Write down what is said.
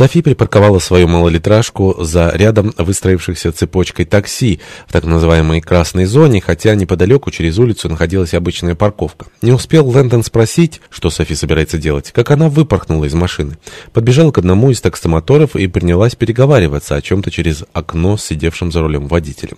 Софи припарковала свою малолитражку за рядом выстроившихся цепочкой такси в так называемой «красной зоне», хотя неподалеку через улицу находилась обычная парковка. Не успел Лэндон спросить, что Софи собирается делать, как она выпорхнула из машины. Подбежала к одному из таксомоторов и принялась переговариваться о чем-то через окно с сидевшим за рулем водителем.